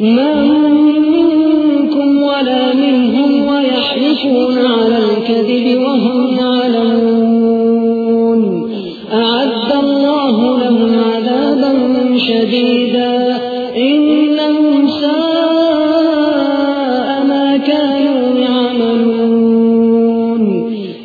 ما منكم ولا منهم ويحلفون على الكذب وهم يعلمون. أعد الله لهم عذابا شديدا.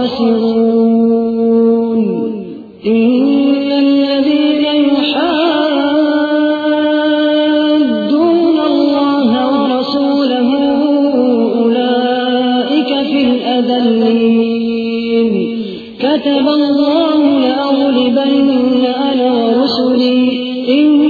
الخاسرون إن الذين يحادون الله ورسوله أولئك في الأذلين. كتب الله لأغلبن أنا ورسلي إن